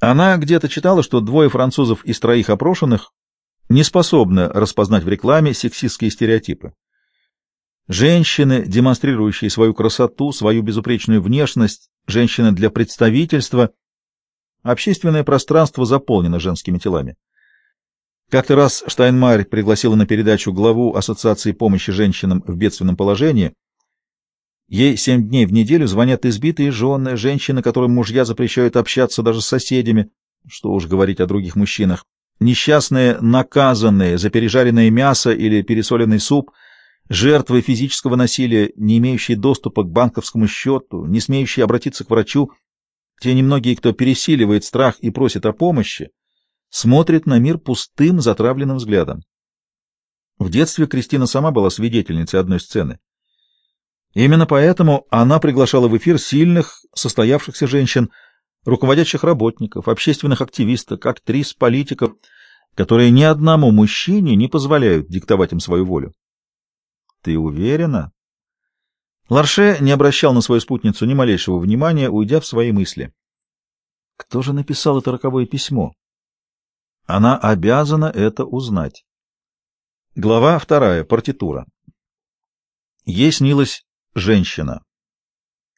Она где-то читала, что двое французов из троих опрошенных не способны распознать в рекламе сексистские стереотипы. Женщины, демонстрирующие свою красоту, свою безупречную внешность, женщины для представительства. Общественное пространство заполнено женскими телами. Как-то раз Штайнмайер пригласила на передачу главу Ассоциации помощи женщинам в бедственном положении. Ей семь дней в неделю звонят избитые жены, женщины, которым мужья запрещают общаться даже с соседями, что уж говорить о других мужчинах, несчастные наказанные за пережаренное мясо или пересоленный суп, жертвы физического насилия, не имеющие доступа к банковскому счету, не смеющие обратиться к врачу, те немногие, кто пересиливает страх и просит о помощи, смотрит на мир пустым, затравленным взглядом. В детстве Кристина сама была свидетельницей одной сцены. Именно поэтому она приглашала в эфир сильных, состоявшихся женщин, руководящих работников, общественных активисток, актрис, политиков, которые ни одному мужчине не позволяют диктовать им свою волю. Ты уверена? Ларше не обращал на свою спутницу ни малейшего внимания, уйдя в свои мысли. Кто же написал это роковое письмо? Она обязана это узнать. Глава вторая. Партитура. Ей снилась женщина.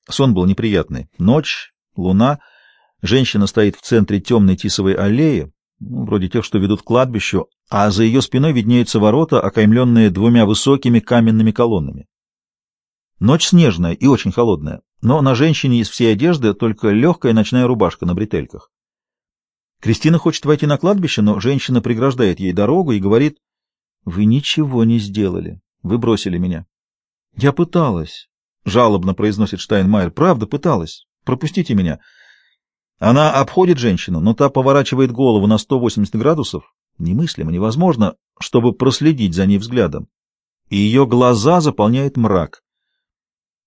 Сон был неприятный. Ночь, луна. Женщина стоит в центре темной тисовой аллеи, ну, вроде тех, что ведут к кладбищу, а за ее спиной виднеются ворота, окаймленные двумя высокими каменными колоннами. Ночь снежная и очень холодная, но на женщине из всей одежды только легкая ночная рубашка на бретельках. Кристина хочет войти на кладбище, но женщина преграждает ей дорогу и говорит, «Вы ничего не сделали. Вы бросили меня». «Я пыталась», — жалобно произносит Штайнмайер. «Правда, пыталась. Пропустите меня». Она обходит женщину, но та поворачивает голову на 180 градусов, немыслимо, невозможно, чтобы проследить за ней взглядом. И ее глаза заполняет мрак.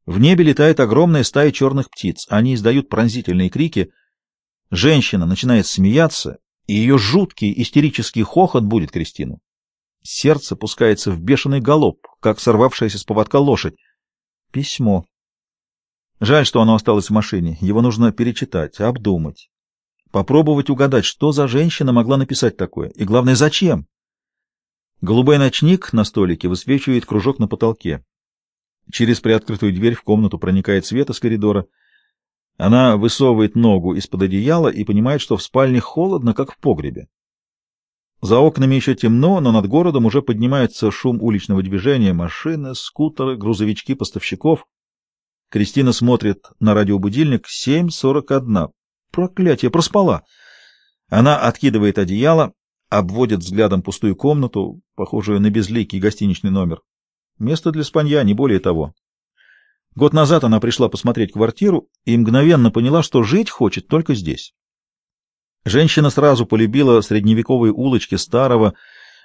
В небе летает огромная стая черных птиц. Они издают пронзительные крики — Женщина начинает смеяться, и ее жуткий истерический хохот будет Кристину. Сердце пускается в бешеный галоп, как сорвавшаяся с поводка лошадь. Письмо. Жаль, что оно осталось в машине. Его нужно перечитать, обдумать. Попробовать угадать, что за женщина могла написать такое. И главное, зачем? Голубой ночник на столике высвечивает кружок на потолке. Через приоткрытую дверь в комнату проникает свет из коридора — она высовывает ногу из-под одеяла и понимает, что в спальне холодно, как в погребе. За окнами еще темно, но над городом уже поднимается шум уличного движения, машины, скутеры, грузовички поставщиков. Кристина смотрит на радиобудильник 7.41. Проклятие, проспала. Она откидывает одеяло, обводит взглядом пустую комнату, похожую на безликий гостиничный номер. Место для спанья, не более того. Год назад она пришла посмотреть квартиру и мгновенно поняла, что жить хочет только здесь. Женщина сразу полюбила средневековые улочки старого,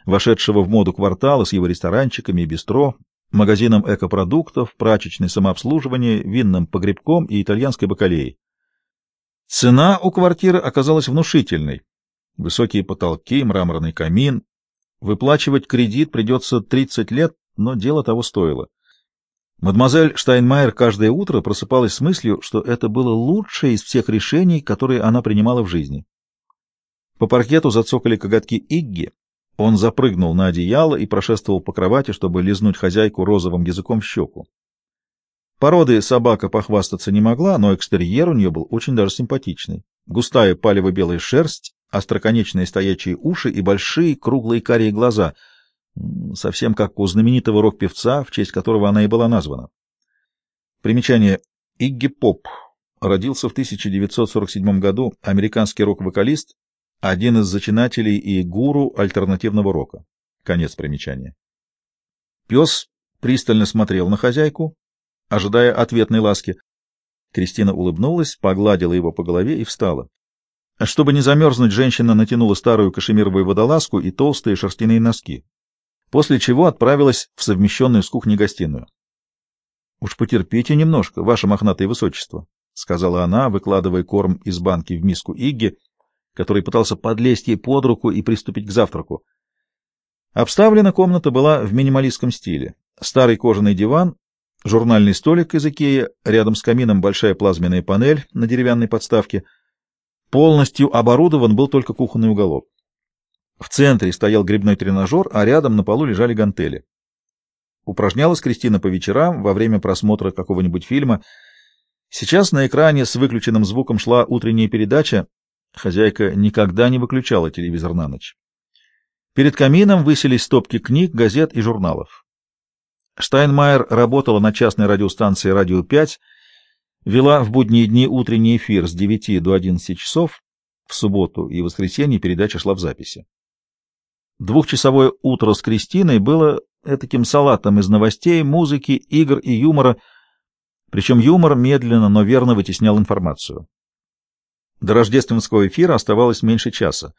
вошедшего в моду квартала с его ресторанчиками и бистро, магазином экопродуктов, прачечной самообслуживания, винным погребком и итальянской бакалеей. Цена у квартиры оказалась внушительной. Высокие потолки, мраморный камин. Выплачивать кредит придется 30 лет, но дело того стоило. Мадемуазель Штайнмайер каждое утро просыпалась с мыслью, что это было лучшее из всех решений, которые она принимала в жизни. По паркету зацокали коготки Игги. Он запрыгнул на одеяло и прошествовал по кровати, чтобы лизнуть хозяйку розовым языком в щеку. Породы собака похвастаться не могла, но экстерьер у нее был очень даже симпатичный. Густая палево-белая шерсть, остроконечные стоячие уши и большие круглые карие глаза — совсем как у знаменитого рок-певца, в честь которого она и была названа. Примечание. Игги Поп родился в 1947 году, американский рок-вокалист, один из зачинателей и гуру альтернативного рока. Конец примечания. Пес пристально смотрел на хозяйку, ожидая ответной ласки. Кристина улыбнулась, погладила его по голове и встала. Чтобы не замерзнуть, женщина натянула старую кашемировую водолазку и толстые шерстяные носки после чего отправилась в совмещенную с кухней гостиную. — Уж потерпите немножко, ваше мохнатое высочество, — сказала она, выкладывая корм из банки в миску Игги, который пытался подлезть ей под руку и приступить к завтраку. Обставлена комната была в минималистском стиле. Старый кожаный диван, журнальный столик из Икеи, рядом с камином большая плазменная панель на деревянной подставке. Полностью оборудован был только кухонный уголок. В центре стоял грибной тренажер, а рядом на полу лежали гантели. Упражнялась Кристина по вечерам во время просмотра какого-нибудь фильма. Сейчас на экране с выключенным звуком шла утренняя передача. Хозяйка никогда не выключала телевизор на ночь. Перед камином высились стопки книг, газет и журналов. Штайнмайер работала на частной радиостанции «Радио 5», вела в будние дни утренний эфир с 9 до 11 часов, в субботу и воскресенье передача шла в записи. Двухчасовое утро с Кристиной было этаким салатом из новостей, музыки, игр и юмора, причем юмор медленно, но верно вытеснял информацию. До рождественского эфира оставалось меньше часа.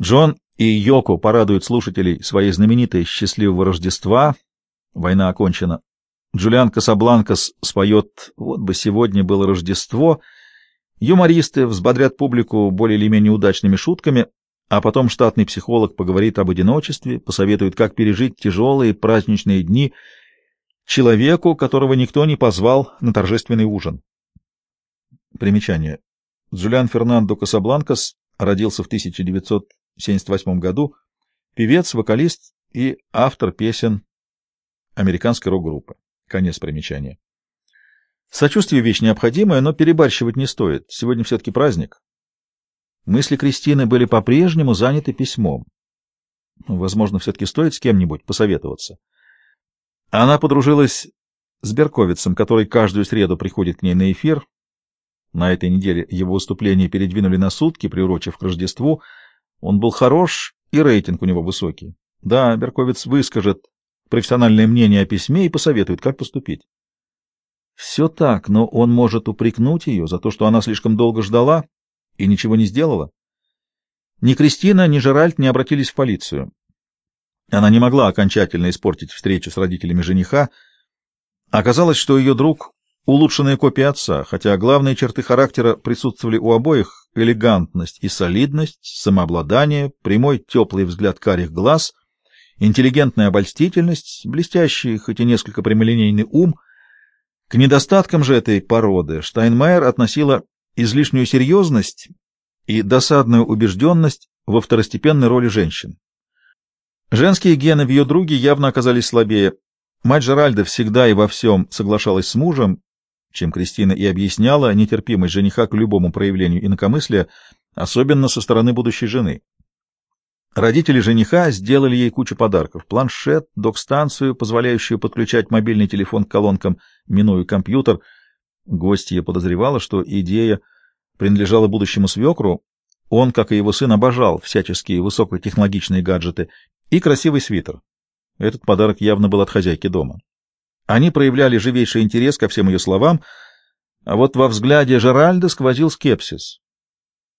Джон и Йоко порадуют слушателей своей знаменитой «Счастливого Рождества», Война окончена. Джулиан Касабланкас споет «Вот бы сегодня было Рождество». Юмористы взбодрят публику более или менее удачными шутками, а потом штатный психолог поговорит об одиночестве, посоветует, как пережить тяжелые праздничные дни человеку, которого никто не позвал на торжественный ужин. Примечание. Джулиан Фернандо Касабланкас родился в 1978 году, певец, вокалист и автор песен американской рок-группы. Конец примечания. Сочувствие — вещь необходимая, но перебарщивать не стоит. Сегодня все-таки праздник. Мысли Кристины были по-прежнему заняты письмом. Возможно, все-таки стоит с кем-нибудь посоветоваться. Она подружилась с Берковицем, который каждую среду приходит к ней на эфир. На этой неделе его выступление передвинули на сутки, приурочив к Рождеству. Он был хорош, и рейтинг у него высокий. Да, Берковиц выскажет профессиональное мнение о письме и посоветует, как поступить. Все так, но он может упрекнуть ее за то, что она слишком долго ждала и ничего не сделала. Ни Кристина, ни Жеральд не обратились в полицию. Она не могла окончательно испортить встречу с родителями жениха. Оказалось, что ее друг — улучшенная копия отца, хотя главные черты характера присутствовали у обоих — элегантность и солидность, самообладание, прямой теплый взгляд карих глаз интеллигентная обольстительность, блестящий, хоть и несколько прямолинейный ум. К недостаткам же этой породы Штайнмайер относила излишнюю серьезность и досадную убежденность во второстепенной роли женщин. Женские гены в ее друге явно оказались слабее. Мать Жеральда всегда и во всем соглашалась с мужем, чем Кристина и объясняла нетерпимость жениха к любому проявлению инакомыслия, особенно со стороны будущей жены. Родители жениха сделали ей кучу подарков. Планшет, док-станцию, позволяющую подключать мобильный телефон к колонкам, минуя компьютер. Гостья подозревала, что идея принадлежала будущему свекру. Он, как и его сын, обожал всяческие высокотехнологичные гаджеты и красивый свитер. Этот подарок явно был от хозяйки дома. Они проявляли живейший интерес ко всем ее словам, а вот во взгляде Жеральда сквозил скепсис.